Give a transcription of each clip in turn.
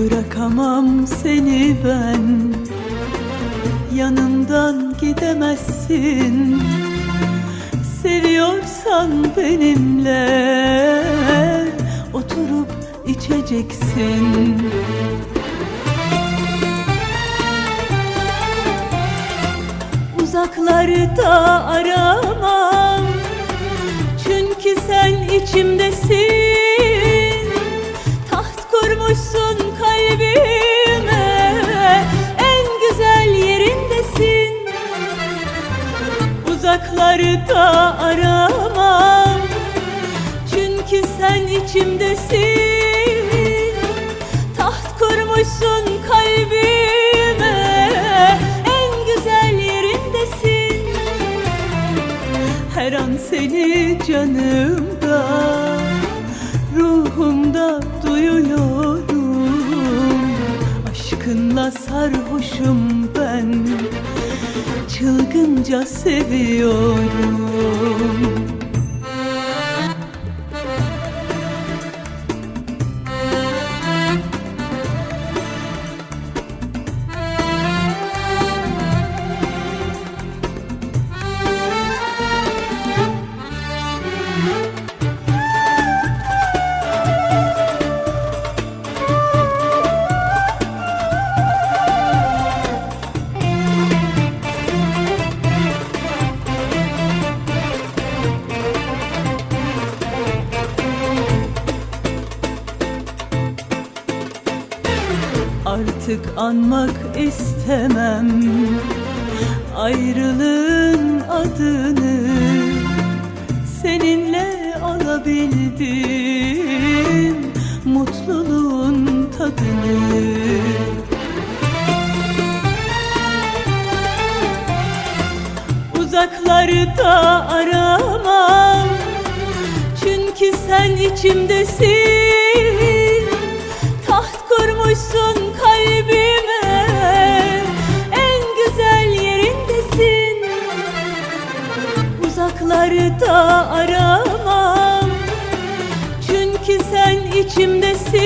Bırakamam seni ben. Yanımdan gidemezsin. Seviyorsan benimle Oturup içeceksin. Uzaklarda aramam Çünkü sen içimdesin içimdesin Taht kurmuşsun kalbime. En güzel yerindesin. Her an seni canımda Ruhumda duyuyorum. Aşkınla sarhoşum ben Çılgınca seviyorum Artık anmak istemem. Ayrılığın adını Seninle alabildim. Mutluluğun tadını. Uzaklarda aramam. Çünkü sen içimdesin Uzaklarda aramam. Çünkü sen içimdesin.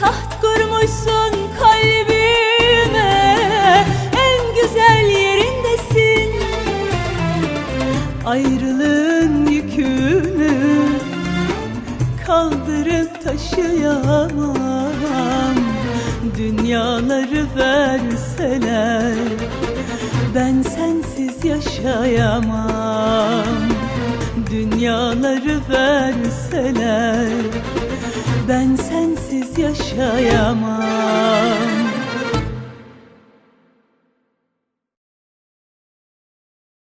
Taht kurmuşsun kalbime. En güzel yerindesin. Ayrılığın yükünü kaldırıp taşıyamam. Dünyaları verseler ben sensiz yaşayamam. Dünyaları verseler ben sensiz yaşayamam